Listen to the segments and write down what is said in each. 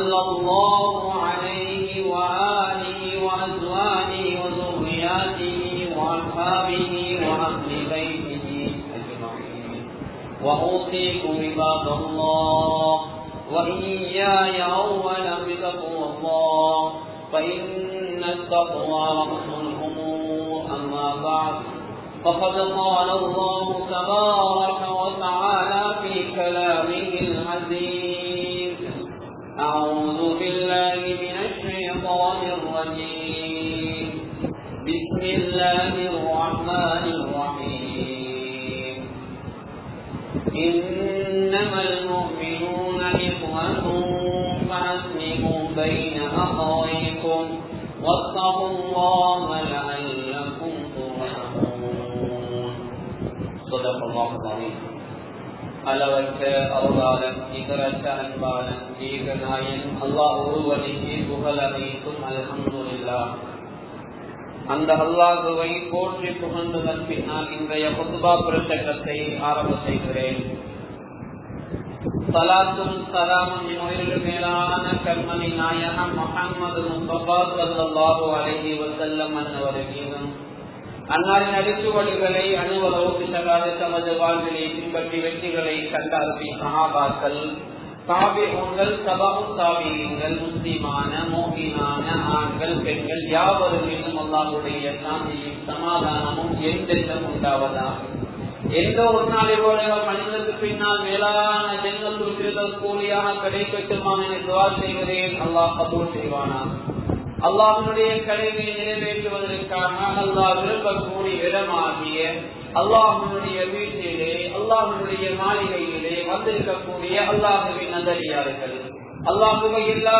صلى الله عليه وآله وأزواجه وذرياته وأصحابه وأهل بيته أجمعين. وأوصيكم عباد الله وإياي اولا بتقوى الله فإن التقوى رأس الأمور أما بعد فقد قال الله تبارك وتعالى في كلامه أعوذ بالله من الشيطان الرجيم. بسم الله الرحمن الرحيم. إنما المؤمنون إخوة فأسلموا بين أخويكم واتقوا الله அளவற்ற அருளாளன் நிகரற்ற அன்பாளன் அல்லாஹ் ஒருவனுக்கு புகழ் அனைத்தும் அந்த அல்லாஹுவை போற்றி புகழ்ந்ததன் பின்னால் இன்றைய புதுபா பிரசங்கத்தை ஆரம்ப செய்கிறேன் சலாத்தும் சலாமும் என்னுயிர்கள் மேலான கண்மணி நாயகம் முகமது முஸ்தபா சல்லாஹு அலஹி வசல்லம் அன்னவர் மீதும் அன்னாரின் அடிச்சுவடிகளை அணுவளவுக்கு பிசகாத தமது வாழ்வினை பின்பற்றி வெற்றிகளை கண்டார்பி சகாபாக்கள் தாபிகள் சபாவும் தாபியங்கள் முஸ்லிமான மோகினான ஆண்கள் பெண்கள் யாவரும் மீதும் அல்லாவுடைய சாந்தியும் சமாதானமும் எந்தெந்தம் உண்டாவதாக எந்த ஒரு நாளிலோட மனிதனுக்கு பின்னால் மேலான ஜென்மத்தில் கூலியாக கிடைக்கட்டுமா என துவா செய்வதே அல்லாஹ் கபூல் செய்வானா? அல்லாஹனுடைய கடமையை நிறைவேற்றுவதற்காக அல்லாஹ் விரும்பக்கூடிய இடமாகிய அல்லாஹனுடைய வீட்டிலே அல்லாஹனுடைய மாளிகையிலே வந்திருக்கக்கூடிய அல்லாஹுவின் நகரியார்கள் அல்லாஹுவை எல்லா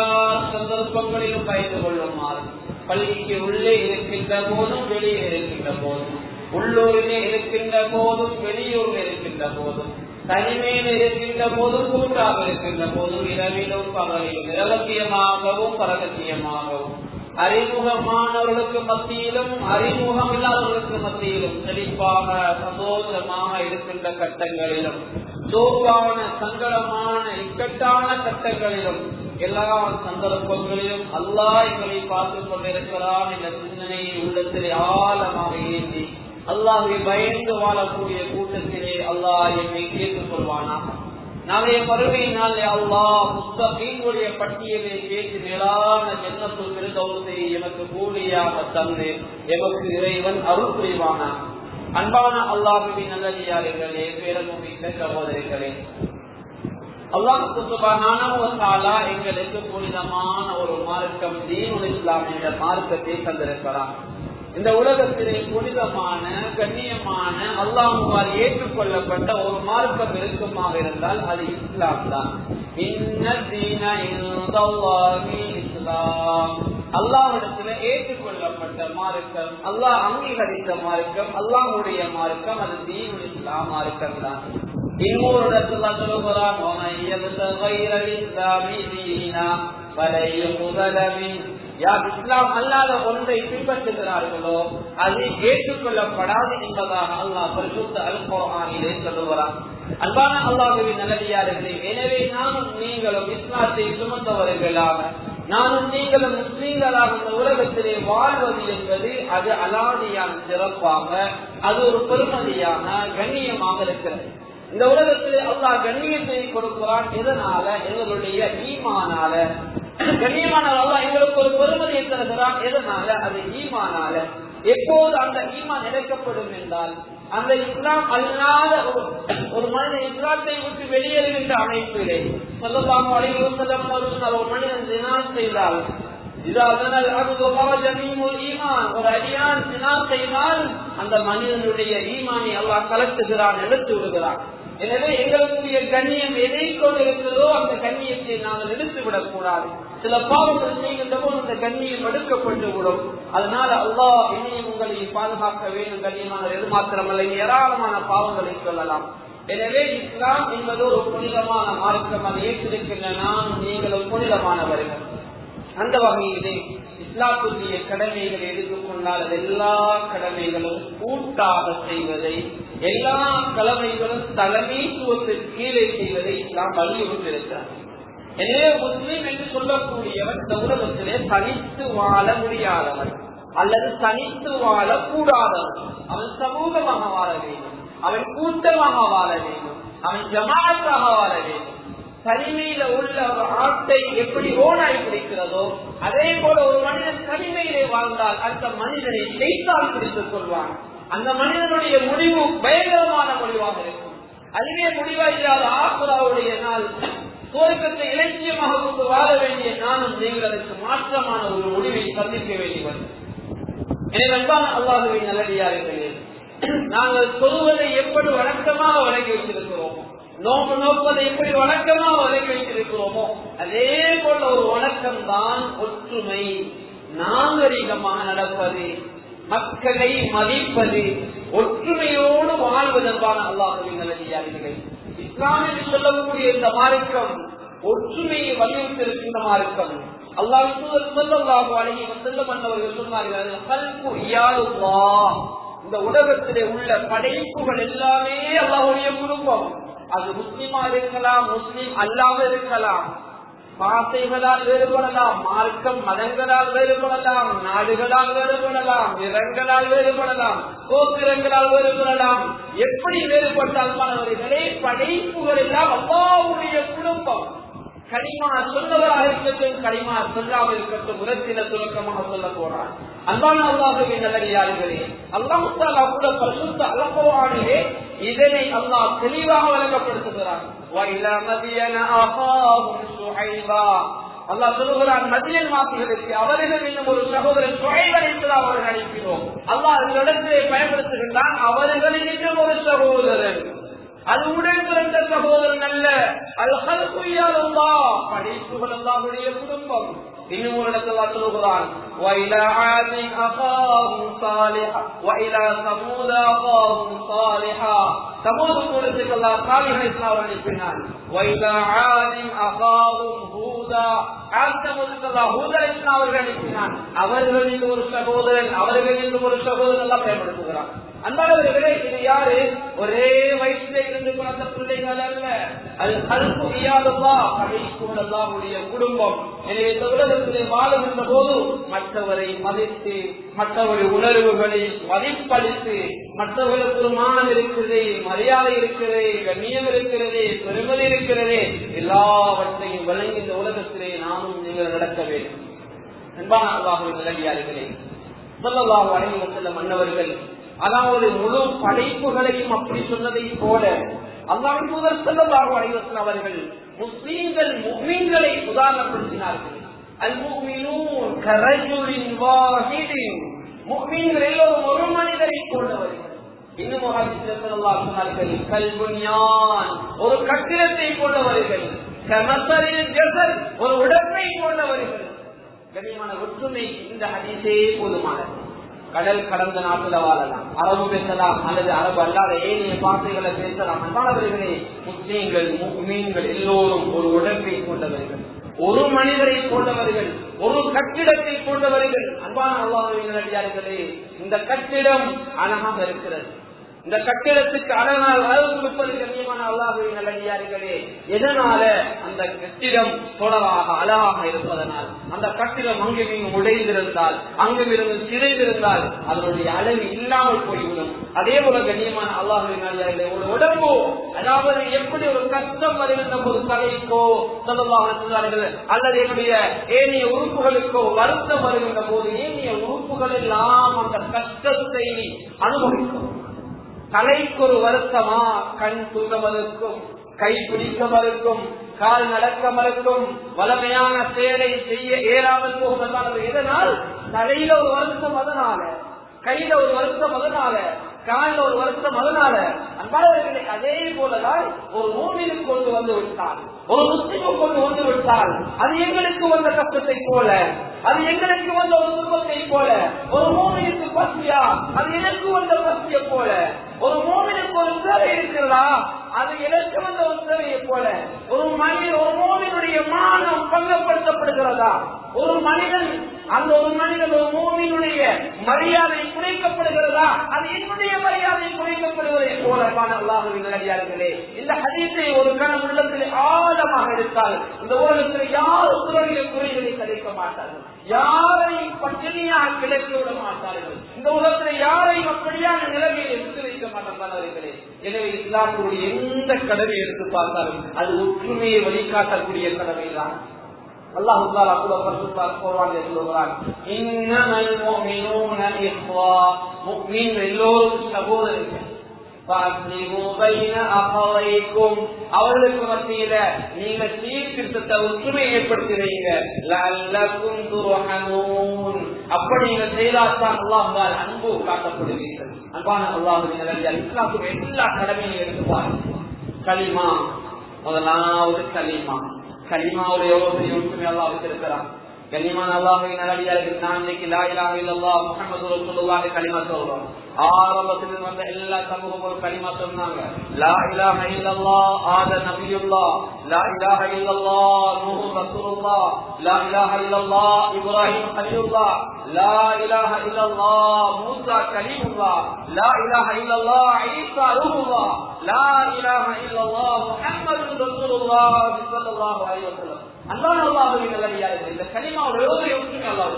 சந்தர்ப்பங்களிலும் பயந்து கொள்ளுமாறு. பள்ளிக்கு உள்ளே இருக்கின்ற போதும் வெளியே இருக்கின்ற போதும். உள்ளூரிலே இருக்கின்ற போதும் வெளியூரில் இருக்கின்ற போதும். தனிமையில் இருக்கின்ற போதும் கூட்டாக இருக்கின்ற போதும் இரவிலும் பகலிலும் இரகசியமாகவும் பரகசியமாகவும் அறிமுகமானவர்களுக்கு மத்தியிலும் அறிமுகம் இல்லாதவர்களுக்கு மத்தியிலும் செழிப்பாக சந்தோஷமாக இருக்கின்ற கட்டங்களிலும் சோப்பான சங்கடமான இக்கட்டான கட்டங்களிலும் எல்லா சந்தர்ப்பங்களிலும் அல்லா எங்களை பார்த்துக் கொண்டிருக்கிறான் என்ற சிந்தனையை உள்ளத்திலே ஆழமாக ஏந்தி அல்லாஹை பயந்து வாழக்கூடிய கூட்டத்திலே அல்லாஹ் என்னை கேட்டுக் கொள்வானா நாளைய மறுமையினால் அல்லா முஸ்தகீனுடைய பட்டியலை கேட்டு மேலான ஜென்னத்துள் விருதவுத்தை எனக்கு கூலியாக தந்து எமக்கு இறைவன் அருள் புரிவான அன்பான அல்லாஹுவின் நல்லதியார்களே பேரமுமிக்க சகோதரிகளே அல்லாஹுக்கு சுபகான எங்களுக்கு புனிதமான ஒரு மார்க்கம் தீனு இஸ்லாம் என்ற மார்க்கத்தை தந்திருக்கிறான். இந்த உலகத்திலே புனிதமான கண்ணியமான அல்லாஹுவால் ஏற்றுக்கொள்ளப்பட்ட ஒரு மார்க்கம் இருக்குமாக இருந்தால் அது இஸ்லாம் தான். இஸ்லாம். அல்லாஹிடத்துல ஏற்றுக்கொள்ளப்பட்ட மார்க்கம் அல்லாஹ் அங்கீகரித்த மார்க்கம் அல்லாஹுடைய மார்க்கம் அது தீன் இஸ்லாம் மார்க்கம் தான். இன்னொரு இடத்துல சொல்லுகிறான் யார் இஸ்லாம் அல்லாத ஒன்றை பின்பற்றுகிறார்களோ அது ஏற்றுக்கொள்ளப்படாது என்பதாக அல்லாஹ் பரிசுத்த அல்போரானிலே சொல்லுகிறான். அன்பான அல்லாஹுவின் நல்லடியார்களே எனவே நானும் நீங்களும் இஸ்லாத்தை சுமந்தவர்களாக நானும் நீங்களும் முஸ்லீம்களாக இந்த உலகத்திலே வாழ்வது என்பது அது அலாதியான சிறப்பாக அது ஒரு பெருமதியான கண்ணியமாக இருக்கிறது. இந்த உலகத்தில் அல்லாஹ் கண்ணியத்தை கொடுக்கிறான். எதனால? எங்களுடைய ஈமானால. எங்களுக்கு ஒரு பெருமதியை தருகிறான் எதனால? அது ஈமானால. எப்போது அந்த ஈமான் என்றால் அந்த இஸ்லாம் அல்லாத ஒரு மனிதன் இஸ்லாத்தை விட்டு வெளியேறுகின்ற அமைப்பிலே சொல்லலாம் அழைவு ஒரு மனிதன் தினால் செய்தால் ஒரு செய்தால் அந்த மனிதனுடைய ஈமானை அல்லாஹ் கலக்குகிறான் எடுத்து விடுகிறான். எனவே எங்களுடைய கண்ணியம் எதை கொண்டிருக்கிறதோ அந்த கண்ணியத்தை நாங்கள் எடுத்து விடக்கூடாது சில பாவங்கள் செய்கின்ற போது அந்த கண்ணியம் எடுக்கப்பட்டு விடும். அதனால அல்லாஹ் என்னையும் உங்களை பாதுகாக்க வேண்டும் கண்ணியமான எது மாத்திரமல்ல ஏராளமான பாவங்களை சொல்லலாம். எனவே இஸ்லாம் என்பது ஒரு புனிதமான மார்க்கம். அதை ஏற்றிருக்கின்ற நாம் நீங்களும் புனிதமானவர்கள். அந்த வகையிலே இஸ்லாத்துடைய கடமைகளை எடுத்துக்கொண்டால் எல்லா கடமைகளும் கூட்டாக செய்வதை எல்லா கடமைகளும் தலைமைத்துவத்திற்கு கீழே செய்வதை நாம் வலியுறுத்திருக்கிறார் எனவே முஸ்லீம் என்று சொல்லக்கூடியவன் இந்த உலகத்திலே தனித்து வாழ முடியாதவன் அல்லது தனித்து வாழ கூடாதவன் அவன் சமூகமாக வாழ வேண்டும். அவன் கூட்டமாக வாழ வேண்டும். அவன் ஜமாத்தாக வாழ வேண்டும். தனிமையில உள்ள ஒரு ஆட்டை எப்படி ஓனாய் பிடிக்கிறதோ அதே போல ஒரு மனிதன் தனிமையிலே வாழ்ந்தால் அந்த மனிதனை செய்தால் பிடித்துக் கொள்வான். அந்த மனிதனுடைய முடிவு பயங்கரமான முடிவாக இருக்கும். அதுவே முடிவா இல்லாத ஆசுராவுடைய நாள். துவக்கத்தை இலட்சியமாக கொண்டு வாழ வேண்டிய நானும் நீங்கள் அதற்கு மாற்றமான ஒரு முடிவை சந்திக்க வேண்டியவர் எனவே அன்பான அல்லாஹுவை நல்லடியார்களே நாங்கள் சொல்வதை எப்படி வழக்கமாக வழங்கி வைத்திருக்கிறோம் நோக்கு நோக்கத்தை எப்படி வணக்கமாக வழங்கி வைத்திருக்கிறோமோ அதே போல ஒரு வணக்கம் தான் ஒற்றுமை. நாகரிகமாக நடப்பது. மக்களை மதிப்பது ஒற்றுமையோடு வாழ்வதற்கான அல்லாஹுவின் நல்லடியார்களே இஸ்லாம் என்று சொல்லக்கூடிய இந்த மார்க்கம் ஒற்றுமையை வலியுறுத்திருக்கின்ற மார்க்கம். அல்லாஹ் சொல்லல்லாஹு அழகி செல்ல மன்னவர்கள் சொன்னார்கள் இந்த உலகத்திலே உள்ள படைப்புகள் எல்லாமே அல்லாஹுடைய குடும்பம். அது முஸ்லிமா இருக்கலாம் முஸ்லிம் அல்லாம இருக்கலாம். பாசைகளால் வேறுபடலாம் மார்க்கம் மதங்களால் வேறுபடலாம் நாடுகளால் வேறுபடலாம் நிறங்களால் வேறுபடலாம் கோத்திரங்களால் வேறுபடலாம். எப்படி வேறுபட்டால் மாணவர்களே படைப்புகள் எல்லாம் அல்லாவுடைய குடும்பம். களிமா சொன்னவராக இருக்கட்டும் களிமா சொல்லாமல் இருக்கட்டும் உரத்தின துவக்கமாக சொல்ல போறான். அன்பான நல்லடியார்களே அல்லாஹு தாலா பரிசுத்த அலப்பவானிலே இதனை அல்லாஹ் தெளிவாக வழங்கப்படுத்துகிறான் அல்லாஹ் சொல்லுகிறான் மதியன் வாசிகளுக்கு அவர்கள் இன்னும் ஒரு சகோதரன் சுழைவர் என்று அவர்கள் அனுப்பினோம். அல்லாஹ் அந்த இடத்திலே பயன்படுத்துகின்றான் அவர்களில் இன்னும் ஒரு சகோதரன். அது உடன் பிறந்த சகோதரன் அல்ல. அது படைப்புகள் அல்லாஹுடைய குடும்பம். இன்னும் ஒரு இடத்துல சொல்லுகிறான் وَإِلَى عَادٍ أَخَاهُمْ صَالِحًا وَإِلَى ثَمُودَ أَخَاهُمْ صَالِحًا சமூக கூடத்துக்கு அல்லாஹ் சாலிஹை இஸ்லாம் அனுப்பினான் وَإِلَى عَادٍ أَخَاهُمْ هُودًا ஆத்தமுக்கு அல்லாஹ் ஹூதா இஸ்லாம் அவர்கள் அனுப்பினான் அவர்களில் ஒரு சகோதரன் அவர்களில் ஒரு சகோதரன் எல்லாம் பயன்படுத்துகிறான் அன்பானவர்களே இது யாரு? ஒரே வயசுல இருந்து பிறந்த பிள்ளைகள் அல்ல. அது கருப்பு இயாதல்லா கடைக்கூடல்லாவுடைய குடும்பம். எனவே இந்த உலகத்திலே வாழுகின்ற போது மற்றவரை மதித்து மற்றவருடைய உணர்வுகளை மதிப்பளித்து மற்றவர்களுக்கு மானம் இருக்கிறது மரியாதை இருக்கிறது கண்ணியம் இருக்கிறது பெருமதி இருக்கிறது எல்லாவற்றையும் வழங்கி இந்த உலகத்திலே நாமும் நீங்கள் நடக்க வேண்டும். அன்பான அல்லாஹுவின் நிலவியாளர்களே சொல்லல்லாஹு அலைஹி மன்னவர்கள் அதாவது முழு படைப்புகளையும் அப்படி சொன்னதை போல அல்லாவின் தூதர் செல்லல்லாஹு அடைவசன் அவர்கள் முஸ்லீம்கள் முக்மீன்களை உதாரணப்படுத்தினார்கள். அல் முஃமினூன் கரஜுலின் வாஹிதின். முஃமின்கள் எல்லோரும் ஒரு மனிதரை கொண்டவர்கள் இன்னும் ஒரு சொன்னார்கள் ஒரு கட்டிடத்தை கொண்டவர்கள். ஒரு உடம்பை கொண்டவர்கள். கண்ணியமான ஒற்றுமை இந்த அதிசே போதுமானது. கடல் கடந்த நாட்டுல வாழலாம். அரபு பேசலாம் அல்லது அரபு அல்லாத ஏனைய பாசைகளை பேசலாம். அன்பானவர்களே முஸ்லீம்கள் மீன்கள் எல்லோரும் ஒரு உடம்பை கொண்டவர்கள். ஒரு மனிதரை போன்றவர்கள் ஒரு கட்டிடத்தை போன்றவர்கள் அன்பான அல்லாஹர்களே இந்த கட்டிடம் அழகாக இருக்கிறது. இந்த கட்டிடத்துக்கு அழகால் அளவு கொடுப்பது கண்ணியமான அல்லாஹுவின் நல்லடியார்களே எதனால அந்த கட்டிடம் தொடராக அழகாக இருப்பதனால் அந்த கட்டிடம் அங்கும் இங்கும் உடைந்திருந்தால் அங்கும் இருந்து சிதைந்திருந்தால் அதனுடைய அளவு இல்லாமல் போய்விடும். அதே போல கண்ணியமான அல்லாஹின் ஒரு உடம்போ அதாவது எப்படி ஒரு கஷ்டம் வருகின்ற ஒரு தலைக்கோ சொல்லலார்கள் அல்லது என்னுடைய ஏனைய உறுப்புகளுக்கோ வருத்தம் வருகின்ற போது ஏனைய உறுப்புகள் எல்லாம் அந்த கஷ்டத்தை அனுபவிக்கும். தலைக்கு ஒரு வருத்தமா? கண் தூங்க மறுக்கும் கை பிடிக்க மறுக்கும் கால் நடக்க மறுக்கும் வளமையான செயலை செய்ய ஏறாமல் போவதற்கான எதனால்? தலையில ஒரு வருத்தம் அதனால கையில ஒரு வருத்தம் அதனால காலில் ஒரு வருத்தம் அதனால அன்பாளர்களை அதே போலதான் ஒரு மூவிலுக்கு கொண்டு வந்து விட்டார் ஒரு முஸ்லிமும் கொண்டு வந்து விட்டால் அது எங்களுக்கு வந்த கஷ்டத்தை போல அது எங்களுக்கு வந்த ஒரு துன்பத்தை போல ஒரு மூவிலுக்கு பசியா அது எனக்கு வந்த பசிய போல ஒரு மூவிலுக்கு ஒரு சேவை இருக்கிறதா அது எனக்கு வந்த ஒரு சேவையை போல ஒரு மனிதன் ஒரு மூவினுடைய மானம் பங்கப்படுத்தப்படுகிறதா? ஒரு மனிதன் அந்த ஒரு மனிதன் ஒரு மூவினுடைய மரியாதை குறைக்கப்படுகிறதா? அது என்னுடைய மரியாதை குறைக்கப்படுவதை போல அல்லாஹுவின் அடியார்களே இந்த ஹதீஸை ஒரு கணம் உள்ளத்தில் ஆழமாக எடுத்தால் இந்த உலகத்தில் யார் துறையில குறைகளை கிடைக்க மாட்டார்கள். யாரை பட்டினியாக கிடைக்க விட மாட்டார்கள். இந்த உலகத்தில் யாரையும் அப்படியான நிலைமையை எடுத்து வைக்க மாட்டார்களே. எனவே இஸ்லாமுடைய எந்த கடமை எடுத்து பார்த்தாலும் அது ஒற்றுமையை வழிகாட்டக்கூடிய கடமை தான் அல்லாஹு தாலா கூட பரிசுத்தால் குர்ஆனிலே சொல்கிறான் இன்னமல் முஃமினூன இஹ்வா. முஃமின் எல்லோரும் சகோதரர்கள். அவர்களுக்கு மத்தியில நீங்க சீர்திருத்தத்தை ஒற்றுமை ஏற்படுத்துறீங்க அப்படி நீங்க செய்தால்தான் அல்லாஹால் அன்பு காட்டப்படுவீர்கள். அன்பான அல்லாஹ் இஸ்லாத்துக்கு எல்லா கடமையும் எடுத்துப்பார் களிமா முதலாவது களிமா. கலிமாவுடைய எவ்வளவு ஒற்றுமை எல்லாம் வச்சிருக்கிறான் கனிமான் அல்லாஹை நல்லடியாருக்கு நான் இன்னைக்கு லாயிலாக இலாஹ முகமது முஹம்மது ரசூலுல்லாஹி கலிமா சொல்றோம். ஆரம்பத்தில் வந்த எல்லா சமூகங்களும் கலிமா சொன்னாங்க லா இலாஹ இல்லல்லாஹ் ஆத நபியுல்லாஹ் லா இலாஹ இல்லல்லாஹ் நூஹு ரசூலுல்லாஹ் லா இலாஹ இல்லல்லாஹ் இப்ராஹிம் கலீலுல்லாஹ் லா இலாஹ இல்லல்லாஹ் மூசா கலீமுல்லாஹ் லா இலாஹ இல்லல்லாஹ் ஈசா ரூஹுல்லாஹ் லா இலாஹ இல்லல்லாஹ் முஹம்மது ரசூலுல்லாஹ் ஸல்லல்லாஹு அலைஹி வஸல்லம் அல்லாஹ் அல்லாஹ்வின் நல்லடியார்கள் இந்த கலிமாவுடைய ஒரே ஒற்றுமை அல்லாஹ்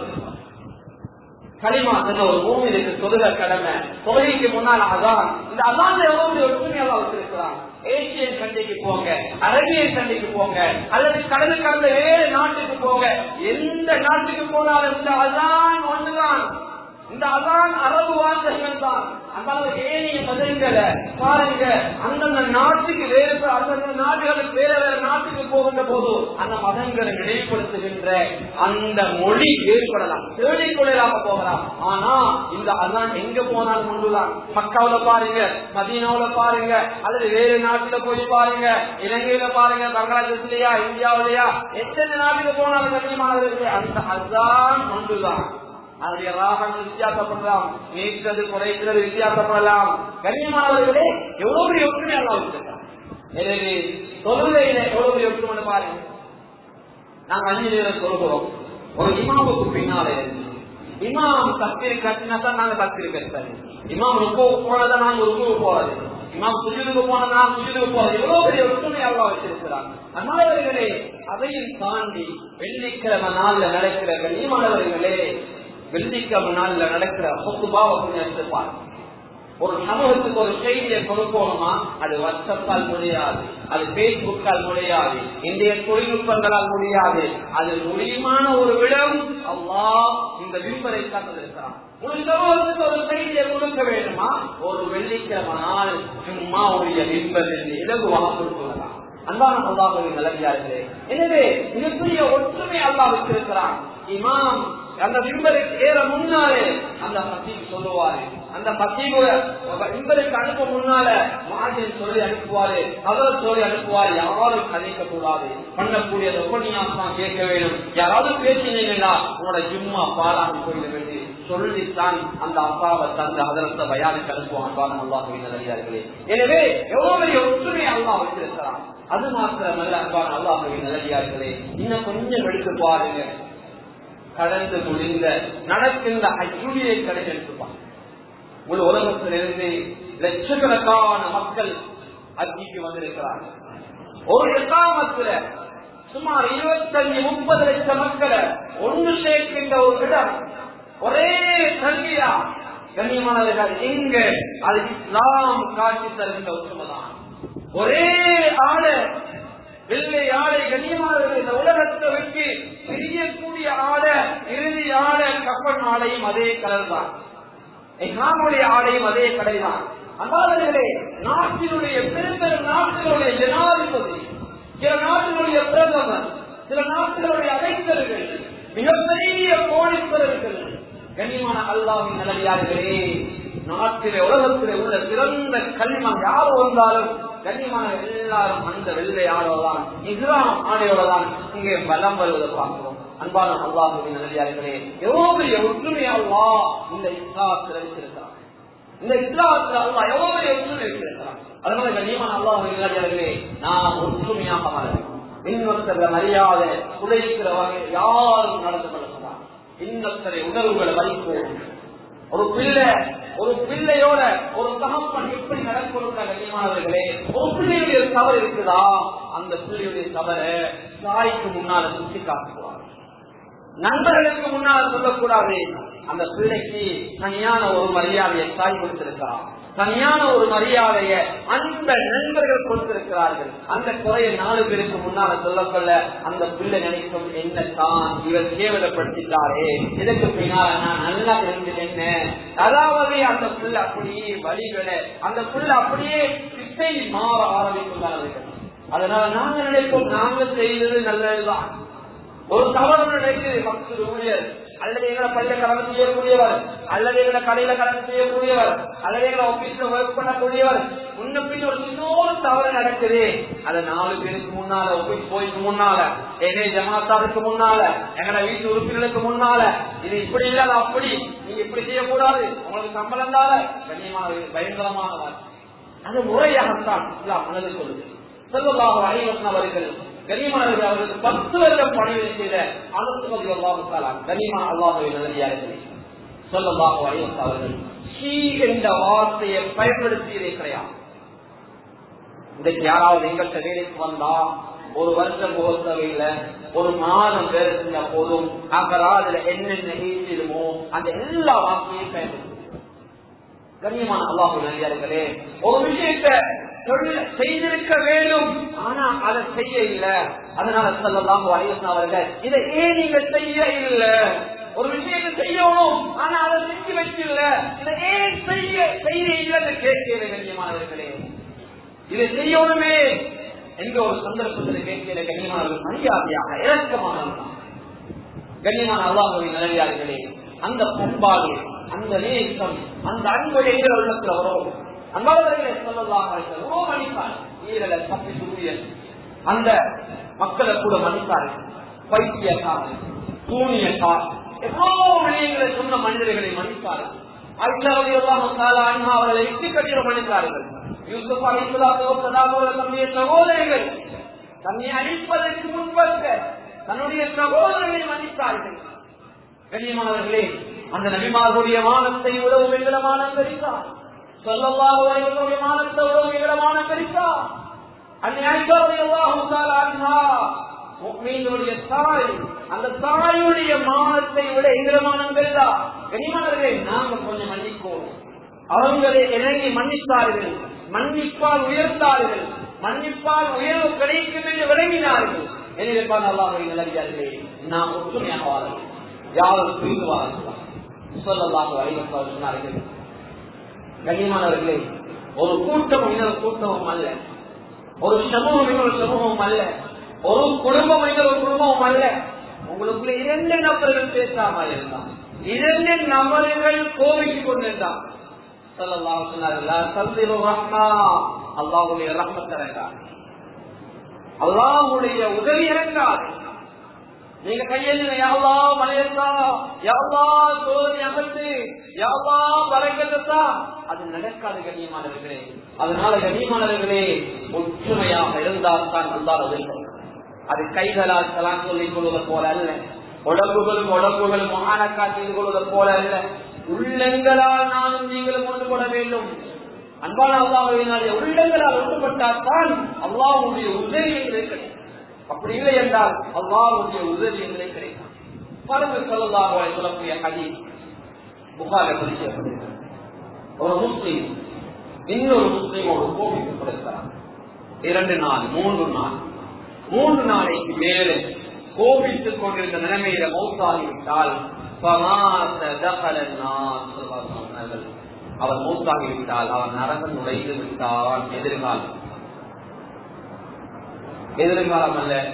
களிமா என்ற ஒரு மூமினுக்கு தொழுக கடமை. தொழுகைக்கு முன்னால் அதான். இந்த அதான் எவ்வளவு ஒற்றுமையாக வச்சிருக்கிறான். ஏசியன் சண்டைக்கு போங்க அரபியன் சண்டைக்கு போங்க அல்லது கடலுக்கு கடந்த வேறு நாட்டுக்கு போங்க. எந்த நாட்டுக்கு போனாலும் இந்த அதான் ஒண்ணுதான். இந்த அதான் அரபு வார்த்தைகள் தான். அந்த ஏனைய மதங்கள பாருங்க. அந்தந்த நாட்டுக்கு வேறு அந்தந்த நாடுகளுக்கு வேற வேற நாட்டுக்கு போகின்ற போது அந்த மதங்களை நினைவுபடுத்துகின்ற அந்த மொழி வேறுபடலாம் தேடிக்கொள்ளலாக போகலாம். ஆனா இந்த அதான் எங்க போனாலும் ஒன்றுதான். மக்காவில பாருங்க மதீனாவில பாருங்க அல்லது வேறு நாட்டுல போய் பாருங்க இலங்கையில பாருங்க பங்களாதேஷ்லயா இந்தியாவிலயா எத்தனை நாட்டுக்கு போனாலும் கண்ணியமானது அந்த அதான் ஒன்றுதான். அதனுடைய ராகங்கள் வித்தியாசப்படலாம் நீக்கிறது குறைக்கிறது வித்தியாசப்படலாம். கண்ணியமானவர்களே எவ்வளவு பெரிய ஒற்றுமை அல்லா எனவே தொழுகையில எவ்வளவு பெரிய ஒற்றுமை பாருங்க. நாங்க அஞ்சு நேரம் சொல்கிறோம் ஒரு இமாமுக்கு பின்னாலே இமாம் தப்பிரி கட்டினா தான் நாங்க தப்பிரி கட்டுறது. இமாம் ரொம்ப போனதை நாங்க ரொம்ப போறது. இமாம் சுஜிலுக்கு போனதா சுஜிலுக்கு போறது. எவ்வளவு பெரிய ஒற்றுமை அல்லா வச்சிருக்கிறாங்க அண்ணாவர்களே அதையும் தாண்டி வெள்ளிக்கிழமை நாள்ல நடக்கிற கண்ணியமானவர்களே வெள்ளிக்கிழமை நாள்ல நடக்கிற சொத்துபாவை கொஞ்சம் எடுத்துப்பார் ஒரு சமூகத்துக்கு ஒரு செய்தியை கொடுக்கணுமா அது வாட்ஸ்அப்பால் முடியாது அது பேஸ்புக்கால் முடியாது இந்திய தொழில்நுட்பங்களால் முடியாது. அது முடியுமான ஒரு விடம் அல்லா இந்த விம்பரை தந்திருக்கிறான் ஒரு சமூகத்துக்கு ஒரு செய்தியை கொடுக்க வேண்டுமா? ஒரு வெள்ளிக்கிழமை நாள் சும்மா உடைய விம்பரில் இலகுவாக கொடுக்கலாம் அன்பான அல்லாஹுவின் நிலவியார்களே எனவே மிகப்பெரிய ஒற்றுமை அல்லா வச்சிருக்கிறான் இமாம் அந்த விம்பருக்கு ஏற முன்னாலே அந்த பத்தீப் சொல்லுவாரு. அந்த பத்தீப விம்பருக்கு அனுப்ப முன்னால மாஜின் சொல்லி அனுப்புவாரு. அவர் சொல்லி அனுப்புவாரு. யாரும் கதைக்க கூடாது பண்ணக்கூடிய உபநியாசமா கேட்க வேண்டும். யாராவது பேசினீங்கன்னா உங்களோட ஜும்மா பாலாக போயிட வேண்டி சொல்லித்தான் அந்த அப்பாவை தந்த அதரத்த பயானுக்கு அனுப்புவான் அன்பான அல்லாஹுவின் நல்லடியார்களே எனவே எவ்வளவு பெரிய ஒற்றுமை அல்லா வச்சிருக்கிறான் அது மாத்திரமல்ல அன்பான அல்லாஹுவின் நல்லடியார்களே இன்னும் கொஞ்சம் எடுத்து பாருங்க. கடந்து முடிந்த நடக்கின்ற அஜுடியை கடைபிடிப்பார் முழு உலகத்திலிருந்து லட்சக்கணக்கான மக்கள் அஜிக்கு வந்திருக்கிறார்கள். ஒரு எக்காமத்துல சுமார் இருபத்தஞ்சு முப்பது லட்சம் மக்களை ஒன்று சேர்க்கின்ற ஒரு இடம் ஒரே கல்வியா கண்ணியமானவர்கள் எங்க அது இஸ்லாம் காட்சி தருகின்ற உத்தமதான் ஒரே ஆடை வெள்ளை ஆடை கண்ணியமானவர்கள் இந்த உலகத்தை வச்சு பிரியக்கூடிய ஆடை இறுதி ஆடை கப்பன் ஆடையும் அதே கலர் தான். இஸ்லாமுடைய ஆடையும் அதே கடை தான். அந்தாளர்களே நாட்டினுடைய பெரும்பெரும் நாட்டினுடைய ஜனாதிபதி சில நாட்டினுடைய பிரதமர் சில நாட்டினுடைய அமைச்சர்கள் மிகப்பெரிய கோடீஸ்வரர்கள் கனிமான அல்லாவின் நிலையார்களே நாட்டிலே உலகத்திலே உள்ள சிறந்த கல்விமான் யார் வந்தாலும் கண்ணியமான எல்லாரும் அந்த வெள்ளை ஆடோதான் இஸ்லாம் ஆணையோடதான் இங்கே பலம் வருவதை பார்க்கிறோம். அன்பான அல்லாஹுவின் நல்லே எவ்வளவு பெரிய ஒற்றுமையா அல்லா இந்த இஸ்லாத்தில் வைத்திருக்கிறார் இந்த இஸ்லாத்தில் அல்லா எவ்வளவு பெரிய ஒற்றுமை வைத்திருக்கிறார் அதனால கண்ணியமான அல்லாஹுவின் நிலையார்களே நாம் ஒற்றுமையாக மாறேன் இன்னொருத்தர மரியாதை உழைக்கிற வகையில் யாரும் நடந்து கொள்ளக்கூடாது இன்னொருத்தரை உணர்வுகளை வைப்போம். ஒரு பிள்ளை ஒரு பிள்ளையோட ஒரு தகப்பன் எப்படி நடக்கணும் கண்ணியமானவர்களே ஒரு பிள்ளையுடைய தவறு இருக்குதா? அந்த பிள்ளையுடைய தவறை தாய்க்கு முன்னால சுத்தி காட்டுவார் நண்பர்களுக்கு முன்னால் சொல்லக்கூடாது. அந்த பிள்ளைக்கு தனியான ஒரு மரியாதையை தாய் கொடுத்திருக்கிறார் தனியான ஒரு மரியாதையை அந்த நண்பர்கள் கொடுத்திருக்கிறார்கள். அந்த குறையை நாலு பேருக்கு முன்னால சொல்ல சொல்ல அந்த பிள்ளை நினைக்கும் என்ன தான் இவர் கேவலப்படுத்திட்டாரே? இதற்கு பின்னால நான் நல்லா தெரிஞ்சுட்டேன் அதாவது அந்த புள்ள அப்படியே வழிவிட அந்த புள்ள அப்படியே திசை மாற ஆரம்பிக்கிறார்கள் அதனால நாங்க நினைப்போம் நாங்க செய்தது நல்லதுதான். ஒரு தவறு நினைக்குது மக்கள் ஊழியர் அல்லது எங்களை பள்ளியில கலந்து செய்யக்கூடியவர் அல்லது எங்களை கடையில கலந்து செய்யக்கூடியவர் அல்லது எங்களை ஆபீஸ்ல ஒர்க் பண்ணக்கூடியவர் முன்ன பின் ஒரு இன்னொரு தவறு நடக்குது. அது நாலு பேருக்கு முன்னால ஆபீஸ் போய்க்கு முன்னால எங்க ஜமாத்தாருக்கு முன்னால எங்களை வீட்டு உறுப்பினருக்கு முன்னால இது இப்படி இல்ல அப்படி நீங்க இப்படி செய்யக்கூடாது உங்களுக்கு சம்பளம் தான கண்ணியமான பயங்கரமானவர் அது முறையாகத்தான் இஸ்லாம் மனது சொல்லுது. செல்வதாக அனைவரும் அவர்கள் கனிமானவர்கள் அவர்களுக்கு பத்து வருடம் பணியை செய்த அனுமதி அல்லாஹாலாம் கனிமா அல்லாஹுவை நல்லடியார்களே சொல்லல்லாஹு அலைவஸ் அவர்கள் ஷீ என்ற வார்த்தையை பயன்படுத்தியதே கிடையாது. இன்றைக்கு யாராவது எங்கள்கிட்ட வேலைக்கு வந்தா ஒரு வருஷம் போகத்தவையில ஒரு மாதம் வேலை செஞ்சா போதும் அகராதுல என்னென்ன ஈட்டிடுமோ அந்த எல்லா வார்த்தையும் பயன்படுத்தும் கண்ணியமான அல்லாஹு நல்லே ஒரு விஷயத்தை செய்திருக்க வேண்டும். ஆனா அதை செய்ய இல்ல. அதனால சொல்லலாம் அவர்கள் இதை ஏன் நீங்க செய்ய இல்ல? ஒரு விஷயத்தை செய்யணும் ஆனா அதை செஞ்சு வச்சில்ல. இதை ஏன் செய்ய செய்ய இல்லைன்னு கேட்கிற கண்ணியமானவர்களே. இதை செய்யணுமே என்ற ஒரு சந்தர்ப்பத்தில் கேட்கிற கண்ணியமானவர்கள் மரியாதையாக இறக்கமானவர்கள் கண்ணியமான அல்லாஹுவின் நிறையார்களே அந்த பண்பாடு அந்த நேசம் அந்த அன்பு எங்கள் உள்ளத்துல வரும். அன்பாளர்களே சொல்லலாம் உறவு மன்னிப்பார் ஈரலை தப்பி சூரியன் அந்த மக்களை கூட மன்னித்தார்கள் பைத்தியக்காரன் தூணியக்கார் எவ்வளவு விடயங்களை சொன்ன மனிதர்களை மன்னித்தார்கள் அவர்களை இட்டு கட்டிட மன்னித்தார்கள் யூசுப் அலிசுலாத்தோடைய சகோதரிகள் தன்னை அழிப்பதற்கு முன்பற்ற தன்னுடைய சகோதரர்களை மன்னித்தார்கள் கண்ணியமானவர்களே அந்த நபிமார்களுடைய மானத்தை உழவு வெங்கடமானம் பெரித்தார் அலைவருடைய மானத்தை உழவு வெங்கடமானம் பெரித்தார் அந்நியாய்களுடைய தாய் அந்த தாயுடைய மானத்தை விட எங்கிரமானம் பெரிதா? கனிமணர்களே நாங்க கொஞ்சம் மன்னிப்போம். அவங்களை இறங்கி மன்னித்தார்கள். மன்னிப்பால் உயர்ந்தார்கள். மன்னிப்பால் உயர்வு கிடைக்கும் என்று விளங்கினார்கள். எனவே அல்லாஹை நிலவியார்களே நாம் ஒற்றுமையாக வாழலாம் யாரும் புரிந்து வாழலாம் சொல்லலாக அறிவிப்பார் சொன்னார்கள் கண்ணியமானவர்களே ஒரு கூட்டம் இன்னொரு கூட்டமும் அல்ல. ஒரு சமூகம் இன்னொரு சமூகமும் அல்ல. ஒரு குடும்பம் இன்னொரு குடும்பமும் அல்ல. உங்களுக்குள்ள இரண்டு நபர்கள் பேசாமல் இருந்தான் இரண்டு நபர்கள் கோவிச்சு கொண்டிருந்தான் அல்லாவுடைய ரஹ்மத் இறங்கார் அல்லாவுடைய உதவி இறங்காது. நீங்க கையில் யாவா மலையத்தா யாவா சோதனை அகத்து யாவா பறக்கத்தா அது நடக்காது கண்ணியமானவர்களே அதனால கண்ணியமானவர்களே ஒற்றுமையாக இருந்தால் தான் அல்லாத அது கைகளால் தலான் சொல்லிக் கொள்வது போல அல்ல உடம்புகள் உடம்புகளும் மகானக்கா செய்து கொள்வது போல அல்ல. உள்ளங்களால் நானும் நீங்களும் ஒன்றுபட வேண்டும். அன்பான அல்லாஹினாலே உள்ளங்களால் ஒன்றுபட்டால் தான் அல்லாவுடைய உதவி அப்படி இல்லை என்றால் அல்லாவுடைய உதவி எங்களை கிடைக்கும். பாருங்க சொல்லலாம் சொல்லக்கூடிய அடி புகார பதிக்கப்படுகிறது ஒரு முஸ்லீம் இன்னொரு முஸ்லீமோடு கோபித்துக் கொடுத்தார் இரண்டு நாள் மூன்று நாள். மூன்று நாளைக்கு மேலே கோபித்துக் கொண்டிருந்த நிலைமையில மௌத்தாகிவிட்டால் அவர் மூத்தாகிவிட்டால் அவர் நரகம் நுழைந்து விட்டான் எதிர்காலம். எதிர்காலம் அல்ல.